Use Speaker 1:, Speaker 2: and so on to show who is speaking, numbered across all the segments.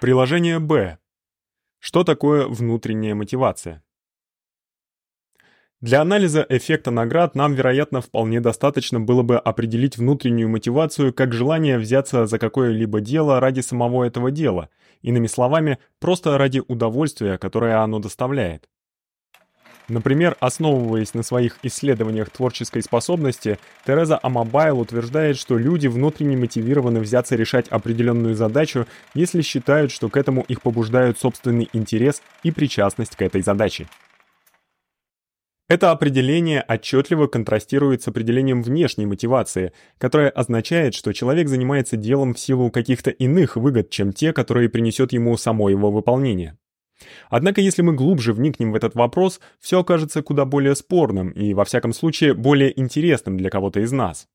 Speaker 1: Приложение Б. Что такое внутренняя мотивация? Для анализа эффекта наград нам, вероятно, вполне достаточно было бы определить внутреннюю мотивацию как желание взяться за какое-либо дело ради самого этого дела, иными словами, просто ради удовольствия, которое оно доставляет. Например, основываясь на своих исследованиях творческой способности, Тереза Амабайл утверждает, что люди внутренне мотивированы взяться решать определенную задачу, если считают, что к этому их побуждают собственный интерес и причастность к этой задаче. Это определение отчетливо контрастирует с определением внешней мотивации, которое означает, что человек занимается делом в силу каких-то иных выгод, чем те, которые принесет ему само его выполнение. Однако, если мы глубже вникнем в этот вопрос, все окажется куда более спорным и, во всяком случае, более интересным для кого-то из нас.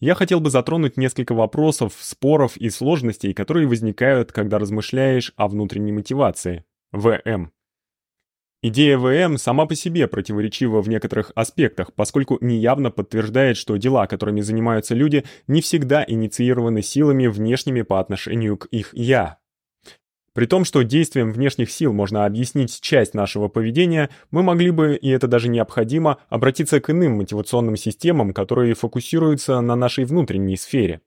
Speaker 1: Я хотел бы затронуть несколько вопросов, споров и сложностей, которые возникают, когда размышляешь о внутренней мотивации. ВМ. Идея ВМ сама по себе противоречива в некоторых аспектах, поскольку неявно подтверждает, что дела, которыми занимаются люди, не всегда инициированы силами внешними по отношению к их «я». При том, что действием внешних сил можно объяснить часть нашего поведения, мы могли бы, и это даже необходимо, обратиться к иным мотивационным системам, которые фокусируются на нашей внутренней сфере.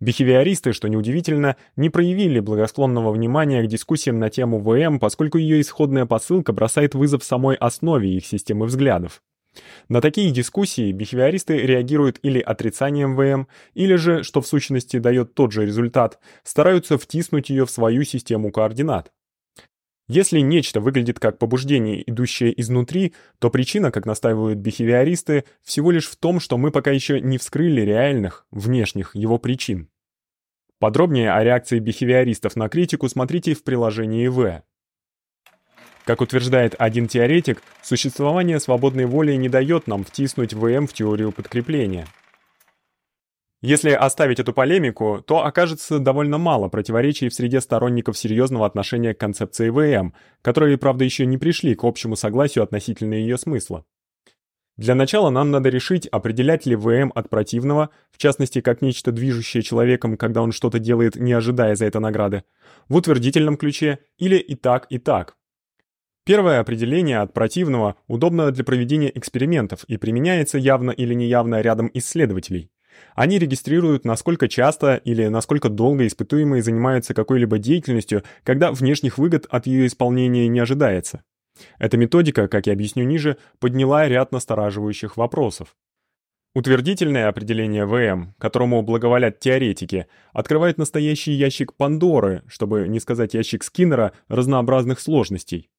Speaker 1: Бихевиористы, что неудивительно, не проявили благосклонного внимания к дискуссиям на тему ВМ, поскольку ее исходная посылка бросает вызов самой основе их системы взглядов. На такие дискуссии бихевиористы реагируют или отрицанием ВМ, или же, что в сущности дает тот же результат, стараются втиснуть ее в свою систему координат. Если нечто выглядит как побуждение, идущее изнутри, то причина, как настаивают бихевиористы, всего лишь в том, что мы пока еще не вскрыли реальных, внешних его причин. Подробнее о реакции бихевиористов на критику смотрите в приложении В. Как утверждает один теоретик, существование свободной воли не дает нам втиснуть ВМ в теорию подкрепления. Если оставить эту полемику, то окажется довольно мало противоречий в среде сторонников серьезного отношения к концепции ВМ, которые, правда, еще не пришли к общему согласию относительно ее смысла. Для начала нам надо решить, определять ли ВМ от противного, в частности, как нечто движущее человеком, когда он что-то делает, не ожидая за это награды, в утвердительном ключе или и так, и так. Первое определение от противного удобно для проведения экспериментов и применяется явно или неявно рядом исследователей. Они регистрируют, насколько часто или насколько долго испытуемые занимаются какой-либо деятельностью, когда внешних выгод от ее исполнения не ожидается. Эта методика, как я объясню ниже, подняла ряд настораживающих вопросов. Утвердительное определение ВМ, которому благоволят теоретики, открывает настоящий ящик Пандоры, чтобы не сказать ящик Скиннера, разнообразных сложностей.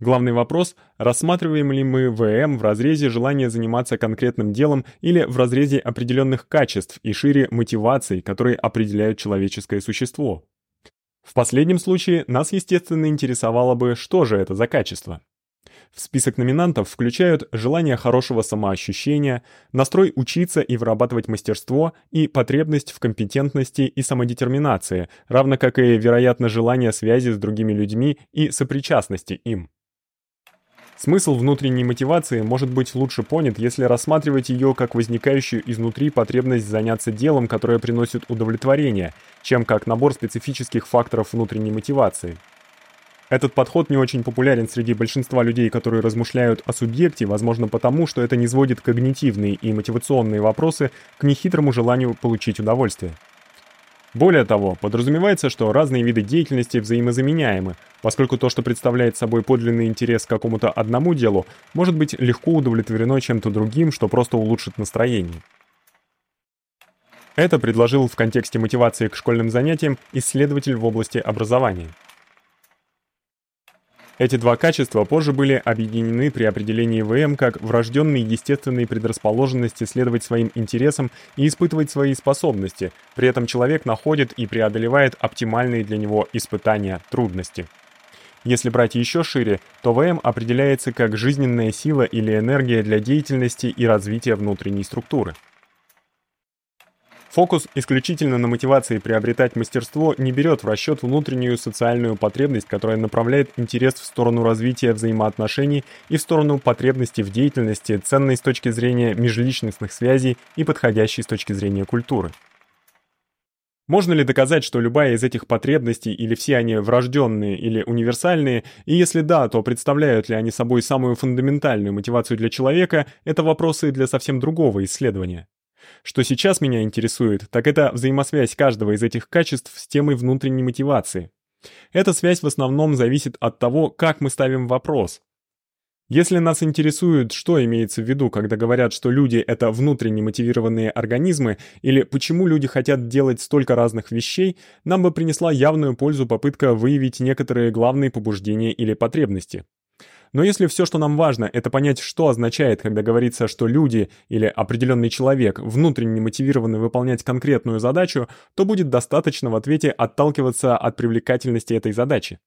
Speaker 1: Главный вопрос рассматриваем ли мы ВМ в разрезе желания заниматься конкретным делом или в разрезе определенных качеств и шире мотиваций, которые определяют человеческое существо. В последнем случае нас естественно интересовало бы, что же это за качество. В список номинантов включают желание хорошего самоощущения, настрой учиться и вырабатывать мастерство и потребность в компетентности и самодетерминации, равно как и вероятно желание связи с другими людьми и сопричастности им. Смысл внутренней мотивации может быть лучше понят, если рассматривать её как возникающую изнутри потребность заняться делом, которое приносит удовлетворение, чем как набор специфических факторов внутренней мотивации. Этот подход не очень популярен среди большинства людей, которые размышляют о субъекте, возможно, потому, что это не сводит когнитивные и мотивационные вопросы к нехитрому желанию получить удовольствие. Более того, подразумевается, что разные виды деятельности взаимозаменяемы, поскольку то, что представляет собой подлинный интерес к какому-то одному делу, может быть легко удовлетворено чем-то другим, что просто улучшит настроение. Это предложил в контексте мотивации к школьным занятиям исследователь в области образования. Эти два качества позже были объединены при определении ВМ как врожденные естественные предрасположенности следовать своим интересам и испытывать свои способности. При этом человек находит и преодолевает оптимальные для него испытания, трудности. Если брать еще шире, то ВМ определяется как жизненная сила или энергия для деятельности и развития внутренней структуры. Фокус исключительно на мотивации приобретать мастерство не берет в расчет внутреннюю социальную потребность, которая направляет интерес в сторону развития взаимоотношений и в сторону потребности в деятельности, ценной с точки зрения межличностных связей и подходящей с точки зрения культуры. Можно ли доказать, что любая из этих потребностей или все они врожденные или универсальные, и если да, то представляют ли они собой самую фундаментальную мотивацию для человека, это вопросы для совсем другого исследования. Что сейчас меня интересует, так это взаимосвязь каждого из этих качеств с темой внутренней мотивации. Эта связь в основном зависит от того, как мы ставим вопрос. Если нас интересует, что имеется в виду, когда говорят, что люди это внутренне мотивированные организмы, или почему люди хотят делать столько разных вещей, нам бы принесла явную пользу попытка выявить некоторые главные побуждения или потребности. Но если все, что нам важно, это понять, что означает, когда говорится, что люди или определенный человек внутренне мотивированы выполнять конкретную задачу, то будет достаточно в ответе отталкиваться от привлекательности этой задачи.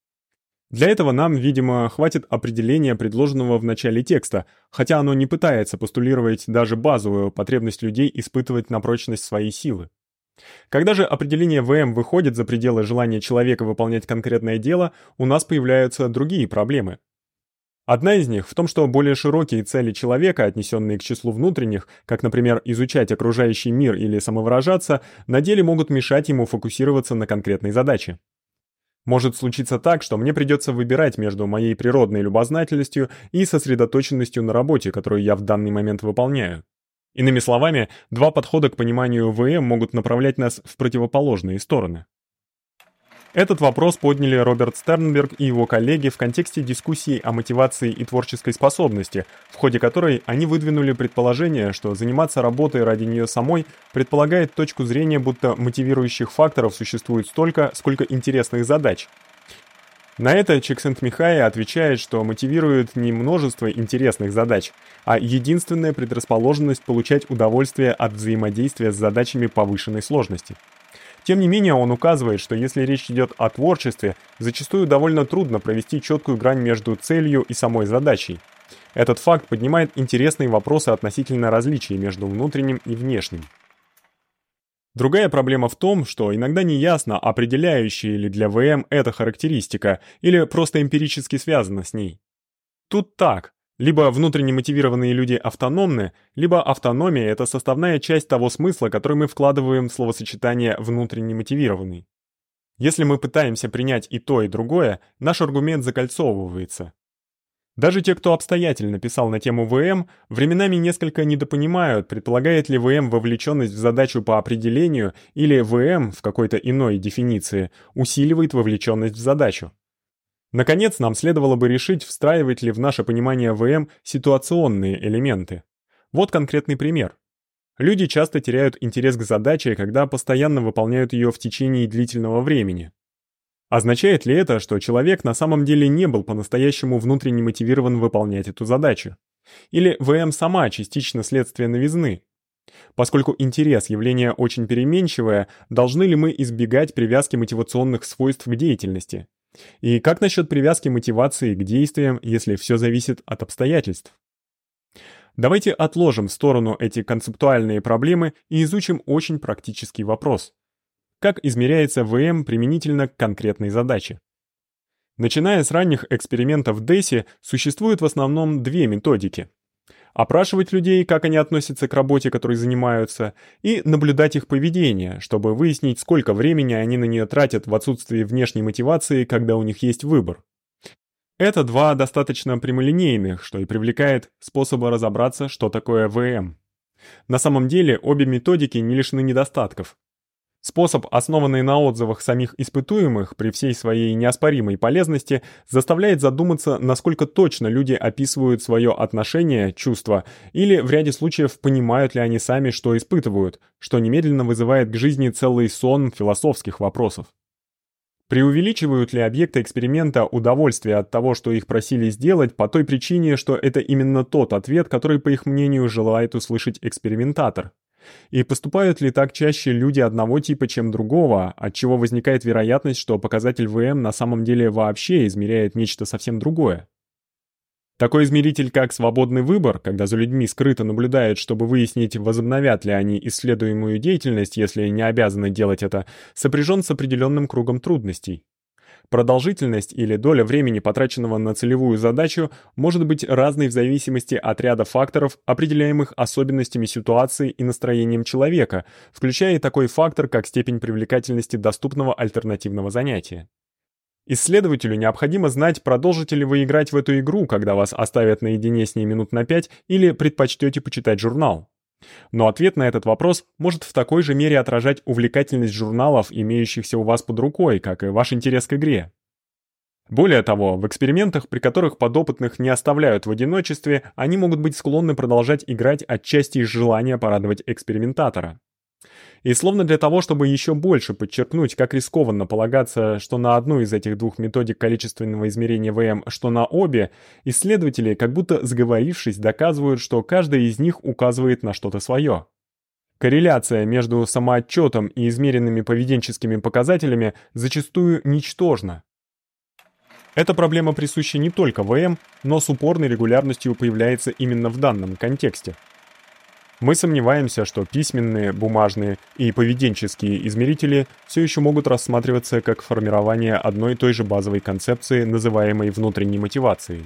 Speaker 1: Для этого нам, видимо, хватит определения, предложенного в начале текста, хотя оно не пытается постулировать даже базовую потребность людей испытывать на прочность своей силы. Когда же определение ВМ выходит за пределы желания человека выполнять конкретное дело, у нас появляются другие проблемы. Одна из них в том, что более широкие цели человека, отнесенные к числу внутренних, как, например, изучать окружающий мир или самовыражаться, на деле могут мешать ему фокусироваться на конкретной задаче. Может случиться так, что мне придется выбирать между моей природной любознательностью и сосредоточенностью на работе, которую я в данный момент выполняю. Иными словами, два подхода к пониманию ВМ могут направлять нас в противоположные стороны. Этот вопрос подняли Роберт Стернберг и его коллеги в контексте дискуссии о мотивации и творческой способности, в ходе которой они выдвинули предположение, что заниматься работой ради нее самой предполагает точку зрения, будто мотивирующих факторов существует столько, сколько интересных задач. На это Чиксент-Михай отвечает, что мотивирует не множество интересных задач, а единственная предрасположенность получать удовольствие от взаимодействия с задачами повышенной сложности. Тем не менее, он указывает, что если речь идет о творчестве, зачастую довольно трудно провести четкую грань между целью и самой задачей. Этот факт поднимает интересные вопросы относительно различий между внутренним и внешним. Другая проблема в том, что иногда неясно, определяющая ли для ВМ эта характеристика или просто эмпирически связана с ней. Тут так. Либо внутренне мотивированные люди автономны, либо автономия это составная часть того смысла, который мы вкладываем в словосочетание внутренне мотивированный. Если мы пытаемся принять и то, и другое, наш аргумент закольцовывается. Даже те, кто обстоятельно писал на тему ВМ, временами несколько недопонимают, предполагает ли ВМ вовлеченность в задачу по определению или ВМ в какой-то иной дефиниции усиливает вовлеченность в задачу. Наконец, нам следовало бы решить, встраивать ли в наше понимание ВМ ситуационные элементы. Вот конкретный пример. Люди часто теряют интерес к задаче, когда постоянно выполняют ее в течение длительного времени. Означает ли это, что человек на самом деле не был по-настоящему внутренне мотивирован выполнять эту задачу? Или ВМ сама частично следствие новизны? Поскольку интерес явление очень переменчивое, должны ли мы избегать привязки мотивационных свойств к деятельности? И как насчет привязки мотивации к действиям, если все зависит от обстоятельств? Давайте отложим в сторону эти концептуальные проблемы и изучим очень практический вопрос. Как измеряется ВМ применительно к конкретной задаче? Начиная с ранних экспериментов Дэси, существует в основном две методики опрашивать людей, как они относятся к работе, которой занимаются, и наблюдать их поведение, чтобы выяснить, сколько времени они на нее тратят в отсутствии внешней мотивации, когда у них есть выбор. Это два достаточно прямолинейных, что и привлекает способа разобраться, что такое ВМ. На самом деле, обе методики не лишены недостатков. Способ, основанный на отзывах самих испытуемых, при всей своей неоспоримой полезности, заставляет задуматься, насколько точно люди описывают свое отношение, чувства, или в ряде случаев понимают ли они сами, что испытывают, что немедленно вызывает к жизни целый сон философских вопросов. Преувеличивают ли объекты эксперимента удовольствие от того, что их просили сделать, по той причине, что это именно тот ответ, который, по их мнению, желает услышать экспериментатор? И поступают ли так чаще люди одного типа, чем другого, от чего возникает вероятность, что показатель ВМ на самом деле вообще измеряет нечто совсем другое? Такой измеритель, как свободный выбор, когда за людьми скрыто наблюдают, чтобы выяснить, возобновят ли они исследуемую деятельность, если не обязаны делать это, сопряжен с определенным кругом трудностей. Продолжительность или доля времени, потраченного на целевую задачу, может быть разной в зависимости от ряда факторов, определяемых особенностями ситуации и настроением человека, включая и такой фактор, как степень привлекательности доступного альтернативного занятия. Исследователю необходимо знать, продолжите ли вы играть в эту игру, когда вас оставят наедине с ней минут на пять, или предпочтете почитать журнал. Но ответ на этот вопрос может в такой же мере отражать увлекательность журналов, имеющихся у вас под рукой, как и ваш интерес к игре. Более того, в экспериментах, при которых подопытных не оставляют в одиночестве, они могут быть склонны продолжать играть отчасти из желания порадовать экспериментатора. И словно для того, чтобы еще больше подчеркнуть, как рискованно полагаться, что на одну из этих двух методик количественного измерения ВМ, что на обе, исследователи, как будто сговорившись, доказывают, что каждая из них указывает на что-то свое. Корреляция между самоотчетом и измеренными поведенческими показателями зачастую ничтожна. Эта проблема присуща не только ВМ, но с упорной регулярностью появляется именно в данном контексте. Мы сомневаемся, что письменные, бумажные и поведенческие измерители все еще могут рассматриваться как формирование одной и той же базовой концепции, называемой внутренней мотивацией.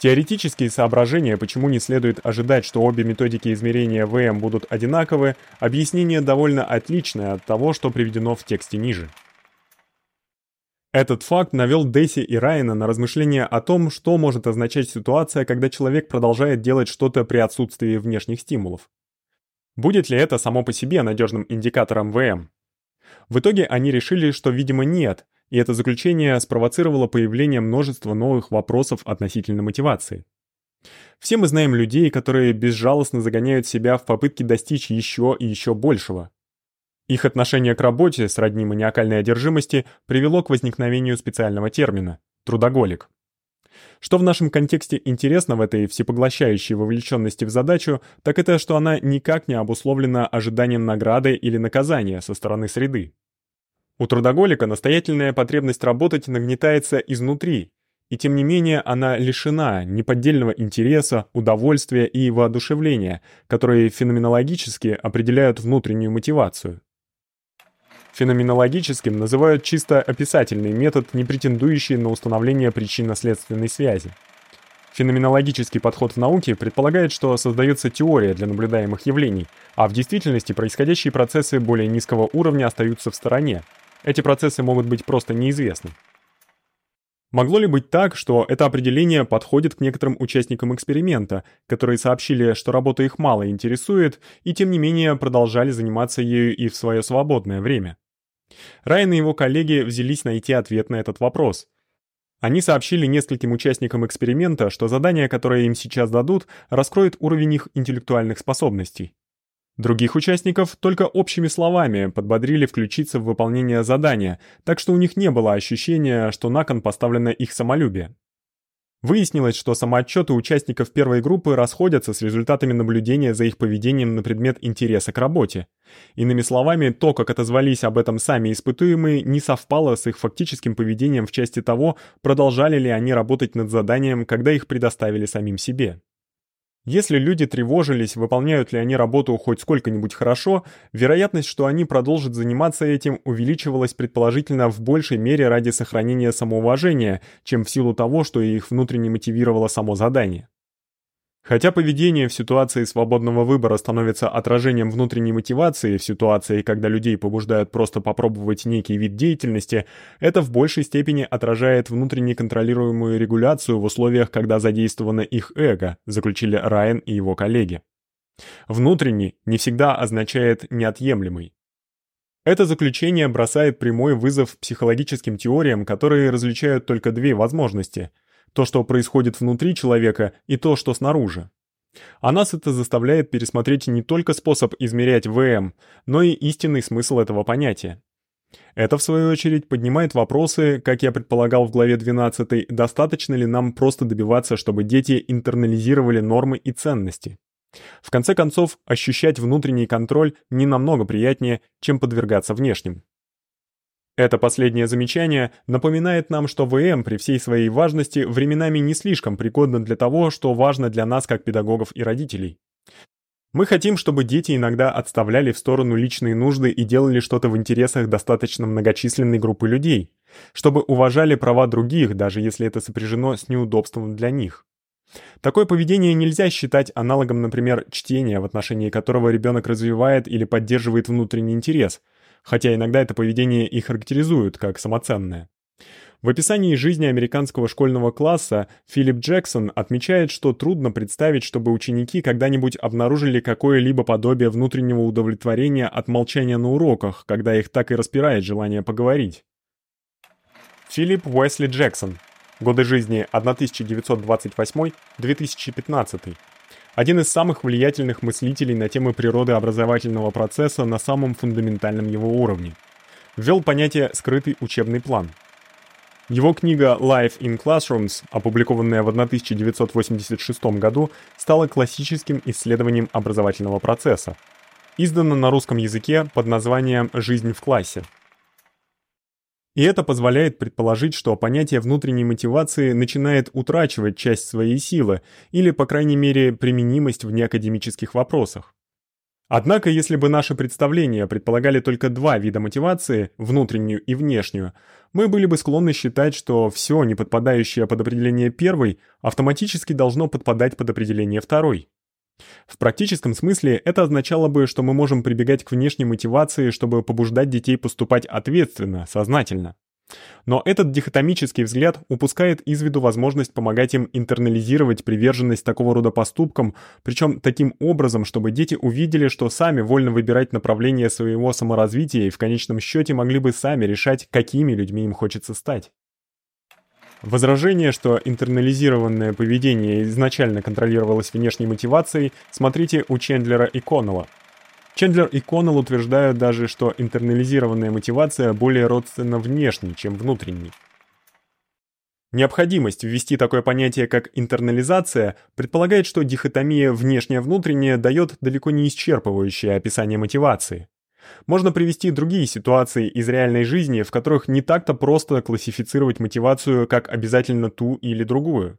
Speaker 1: Теоретические соображения, почему не следует ожидать, что обе методики измерения ВМ будут одинаковы, объяснение довольно отличное от того, что приведено в тексте ниже. Этот факт навел Дэйси и Райана на размышления о том, что может означать ситуация, когда человек продолжает делать что-то при отсутствии внешних стимулов. Будет ли это само по себе надежным индикатором ВМ? В итоге они решили, что, видимо, нет, и это заключение спровоцировало появление множества новых вопросов относительно мотивации. Все мы знаем людей, которые безжалостно загоняют себя в попытке достичь еще и еще большего. Их отношение к работе, сродни маниакальной одержимости, привело к возникновению специального термина трудоголик. Что в нашем контексте интересно в этой всепоглощающей вовлеченности в задачу, так это что она никак не обусловлена ожиданием награды или наказания со стороны среды. У трудоголика настоятельная потребность работать нагнетается изнутри, и тем не менее она лишена неподдельного интереса, удовольствия и воодушевления, которые феноменологически определяют внутреннюю мотивацию. Феноменологическим называют чисто описательный метод, не претендующий на установление причинно-следственной связи. Феноменологический подход в науке предполагает, что создается теория для наблюдаемых явлений, а в действительности происходящие процессы более низкого уровня остаются в стороне. Эти процессы могут быть просто неизвестны. Могло ли быть так, что это определение подходит к некоторым участникам эксперимента, которые сообщили, что работа их мало интересует, и тем не менее продолжали заниматься ею и в свое свободное время? Райан и его коллеги взялись найти ответ на этот вопрос. Они сообщили нескольким участникам эксперимента, что задание, которое им сейчас дадут, раскроет уровень их интеллектуальных способностей. Других участников только общими словами подбодрили включиться в выполнение задания, так что у них не было ощущения, что на кон поставлено их самолюбие. Выяснилось, что самоотчеты участников первой группы расходятся с результатами наблюдения за их поведением на предмет интереса к работе. Иными словами, то, как отозвались об этом сами испытуемые, не совпало с их фактическим поведением в части того, продолжали ли они работать над заданием, когда их предоставили самим себе. Если люди тревожились, выполняют ли они работу хоть сколько-нибудь хорошо, вероятность, что они продолжат заниматься этим, увеличивалась предположительно в большей мере ради сохранения самоуважения, чем в силу того, что их внутренне мотивировало само задание. Хотя поведение в ситуации свободного выбора становится отражением внутренней мотивации в ситуации, когда людей побуждают просто попробовать некий вид деятельности, это в большей степени отражает внутренне контролируемую регуляцию в условиях, когда задействовано их эго, заключили Райан и его коллеги. Внутренний не всегда означает неотъемлемый. Это заключение бросает прямой вызов психологическим теориям, которые различают только две возможности – то, что происходит внутри человека, и то, что снаружи. А нас это заставляет пересмотреть не только способ измерять ВМ, но и истинный смысл этого понятия. Это, в свою очередь, поднимает вопросы, как я предполагал в главе 12, достаточно ли нам просто добиваться, чтобы дети интернализировали нормы и ценности. В конце концов, ощущать внутренний контроль не намного приятнее, чем подвергаться внешним. Это последнее замечание напоминает нам, что ВМ при всей своей важности временами не слишком пригодно для того, что важно для нас как педагогов и родителей. Мы хотим, чтобы дети иногда отставляли в сторону личные нужды и делали что-то в интересах достаточно многочисленной группы людей. чтобы уважали права других, даже если это сопряжено с неудобством для них. Такое поведение нельзя считать аналогом, например, чтения, в отношении которого ребёнок развивает или поддерживает внутренний интерес, хотя иногда это поведение и характеризуют как самоценное. В описании жизни американского школьного класса Филипп Джексон отмечает, что трудно представить, чтобы ученики когда-нибудь обнаружили какое-либо подобие внутреннего удовлетворения от молчания на уроках, когда их так и распирает желание поговорить. Филипп Уэсли Джексон. Годы жизни 1928-2015. Один из самых влиятельных мыслителей на темы природы образовательного процесса на самом фундаментальном его уровне. Ввёл понятие скрытый учебный план. Его книга Life in Classrooms, опубликованная в 1986 году, стала классическим исследованием образовательного процесса. Издана на русском языке под названием Жизнь в классе. И это позволяет предположить, что понятие внутренней мотивации начинает утрачивать часть своей силы или, по крайней мере, применимость в неакадемических вопросах. Однако, если бы наши представления предполагали только два вида мотивации, внутреннюю и внешнюю, мы были бы склонны считать, что всё, не подпадающее под определение первой, автоматически должно подпадать под определение второй. В практическом смысле это означало бы, что мы можем прибегать к внешней мотивации, чтобы побуждать детей поступать ответственно, сознательно. Но этот дихотомический взгляд упускает из виду возможность помогать им интернализировать приверженность такого рода поступкам, причём таким образом, чтобы дети увидели, что сами вольно выбирать направление своего саморазвития и в конечном счёте могли бы сами решать, какими людьми им хочется стать. Возражение, что интернализированное поведение изначально контролировалось внешней мотивацией, смотрите у Чендлера и Коннелла. Чендлер и Коннелл утверждают даже, что интернализированная мотивация более родственна внешней, чем внутренней. Необходимость ввести такое понятие, как интернализация, предполагает, что дихотомия внешнее-внутреннее даёт далеко не исчерпывающее описание мотивации. Можно привести другие ситуации из реальной жизни, в которых не так-то просто классифицировать мотивацию как обязательно ту или другую.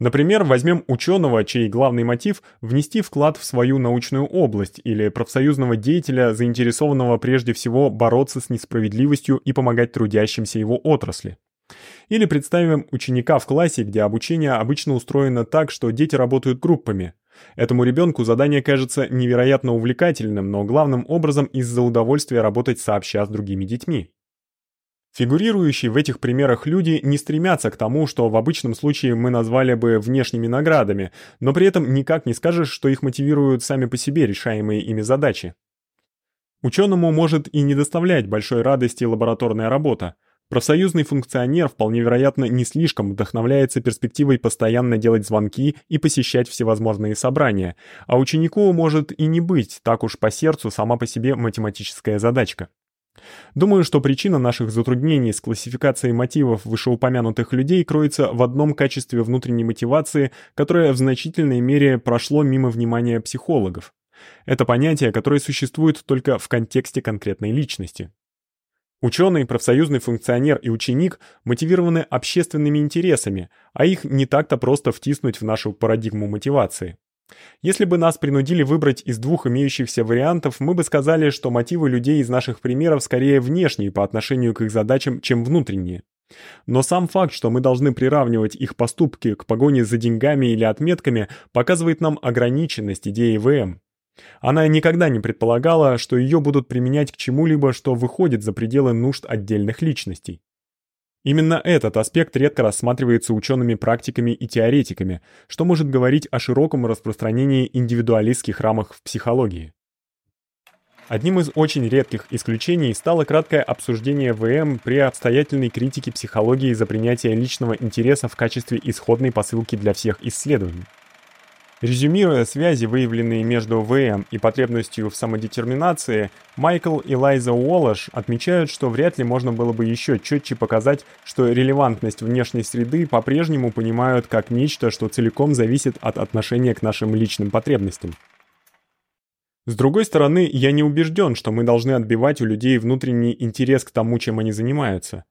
Speaker 1: Например, возьмем ученого, чей главный мотив внести вклад в свою научную область, или профсоюзного деятеля, заинтересованного прежде всего бороться с несправедливостью и помогать трудящимся его отрасли. Или представим ученика в классе, где обучение обычно устроено так, что дети работают группами. Этому ребенку задание кажется невероятно увлекательным, но главным образом из-за удовольствия работать сообща с другими детьми. Фигурирующие в этих примерах люди не стремятся к тому, что в обычном случае мы назвали бы внешними наградами, но при этом никак не скажешь, что их мотивируют сами по себе решаемые ими задачи. Учёному может и не доставлять большой радости лабораторная работа. Профсоюзный функционер вполне вероятно не слишком вдохновляется перспективой постоянно делать звонки и посещать всевозможные собрания, а ученику может и не быть так уж по сердцу сама по себе математическая задачка. Думаю, что причина наших затруднений с классификацией мотивов вышеупомянутых людей кроется в одном качестве внутренней мотивации, которое в значительной мере прошло мимо внимания психологов. Это понятие, которое существует только в контексте конкретной личности. Учёный, профсоюзный функционер и ученик мотивированы общественными интересами, а их не так-то просто втиснуть в нашу парадигму мотивации. Если бы нас принудили выбрать из двух имеющихся вариантов, мы бы сказали, что мотивы людей из наших примеров скорее внешние по отношению к их задачам, чем внутренние. Но сам факт, что мы должны приравнивать их поступки к погоне за деньгами или отметками, показывает нам ограниченность идеи ВМ. Она никогда не предполагала, что её будут применять к чему-либо, что выходит за пределы нужд отдельных личностей. Именно этот аспект редко рассматривается учеными-практиками и теоретиками, что может говорить о широком распространении индивидуалистских рамок в психологии. Одним из очень редких исключений стало краткое обсуждение ВМ при обстоятельной критике психологии за принятие личного интереса в качестве исходной посылки для всех исследований. Резюмируя связи, выявленные между ВМ и потребностью в самодетерминации, Майкл и Лайза Уоллэш отмечают, что вряд ли можно было бы еще четче показать, что релевантность внешней среды по-прежнему понимают как нечто, что целиком зависит от отношения к нашим личным потребностям. С другой стороны, я не убежден, что мы должны отбивать у людей внутренний интерес к тому, чем они занимаются.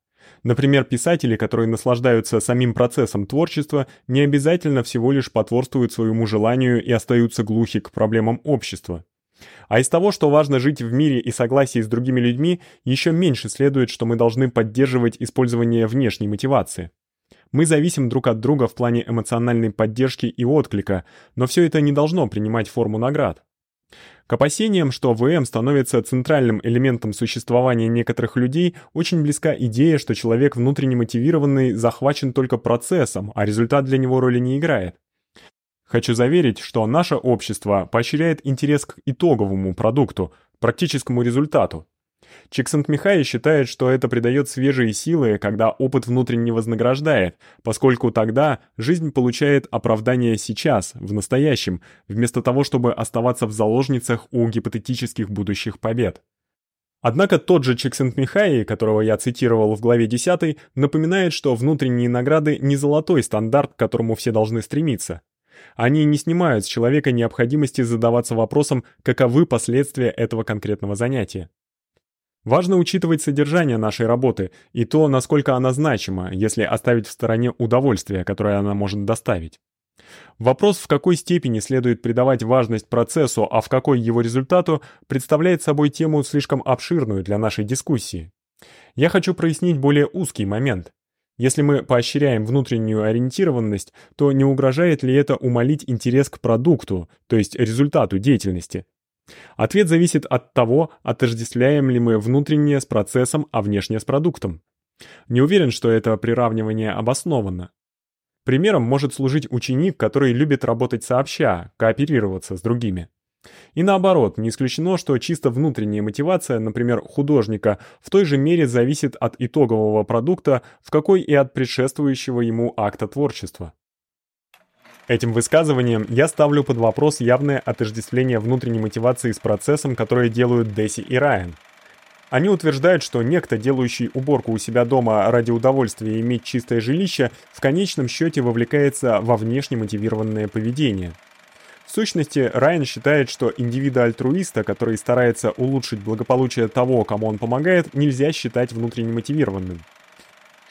Speaker 1: Например, писатели, которые наслаждаются самим процессом творчества, не обязательно всего лишь потворствуют своему желанию и остаются глухи к проблемам общества. А из того, что важно жить в мире и согласии с другими людьми, ещё меньше следует, что мы должны поддерживать использование внешней мотивации. Мы зависим друг от друга в плане эмоциональной поддержки и отклика, но всё это не должно принимать форму наград. К опасениям, что ВМ становится центральным элементом существования некоторых людей, очень близка идея, что человек внутренне мотивированный захвачен только процессом, а результат для него роли не играет. Хочу заверить, что наше общество поощряет интерес к итоговому продукту, практическому результату. Чиксент-Михай считает, что это придаёт свежие силы, когда опыт внутренне вознаграждает, поскольку тогда жизнь получает оправдание сейчас, в настоящем, вместо того, чтобы оставаться в заложницах у гипотетических будущих побед. Однако тот же Чиксент-Михай, которого я цитировал в главе 10, напоминает, что внутренние награды не золотой стандарт, к которому все должны стремиться. Они не снимают с человека необходимости задаваться вопросом, каковы последствия этого конкретного занятия. Важно учитывать содержание нашей работы и то, насколько она значима, если оставить в стороне удовольствие, которое она может доставить. Вопрос, в какой степени следует придавать важность процессу, а в какой его результату, представляет собой тему слишком обширную для нашей дискуссии. Я хочу прояснить более узкий момент. Если мы поощряем внутреннюю ориентированность, то не угрожает ли это умалить интерес к продукту, то есть результату деятельности? Ответ зависит от того, отождествляем ли мы внутреннее с процессом, а внешнее с продуктом. Не уверен, что это приравнивание обосновано. Примером может служить ученик, который любит работать сообща, кооперироваться с другими. И наоборот, не исключено, что чисто внутренняя мотивация, например, художника, в той же мере зависит от итогового продукта, в какой и от предшествующего ему акта творчества. Этим высказыванием я ставлю под вопрос явное отождествление внутренней мотивации с процессом, который делают Деси и Райан. Они утверждают, что некто, делающий уборку у себя дома ради удовольствия иметь чистое жилище, в конечном счёте вовлекается во внешне мотивированное поведение. В сущности, Райан считает, что индивида-альтруиста, который старается улучшить благополучие того, кому он помогает, нельзя считать внутренне мотивированным.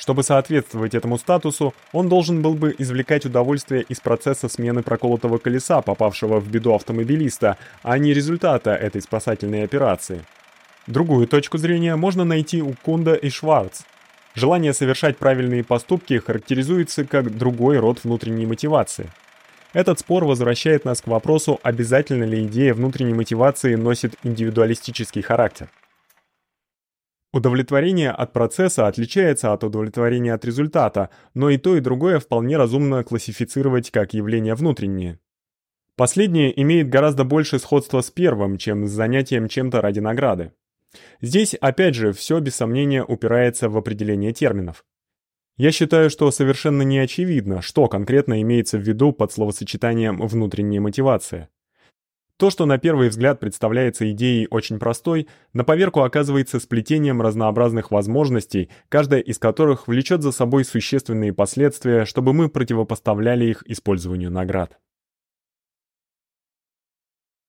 Speaker 1: Чтобы соответствовать этому статусу, он должен был бы извлекать удовольствие из процесса смены проколотого колеса, попавшего в беду автомобилиста, а не результата этой спасательной операции. Другую точку зрения можно найти у Кунда и Шварц. Желание совершать правильные поступки характеризуется как другой род внутренней мотивации. Этот спор возвращает нас к вопросу, обязательно ли идея внутренней мотивации носит индивидуалистический характер. Удовлетворение от процесса отличается от удовлетворения от результата, но и то, и другое вполне разумно классифицировать как явление внутреннее. Последнее имеет гораздо больше сходства с первым, чем с занятием чем-то ради награды. Здесь опять же всё без сомнения упирается в определение терминов. Я считаю, что совершенно не очевидно, что конкретно имеется в виду под словосочетанием внутренняя мотивация. То, что на первый взгляд представляется идеей очень простой, на поверку оказывается сплетением разнообразных возможностей, каждая из которых влечет за собой существенные последствия, чтобы мы противопоставляли их использованию наград.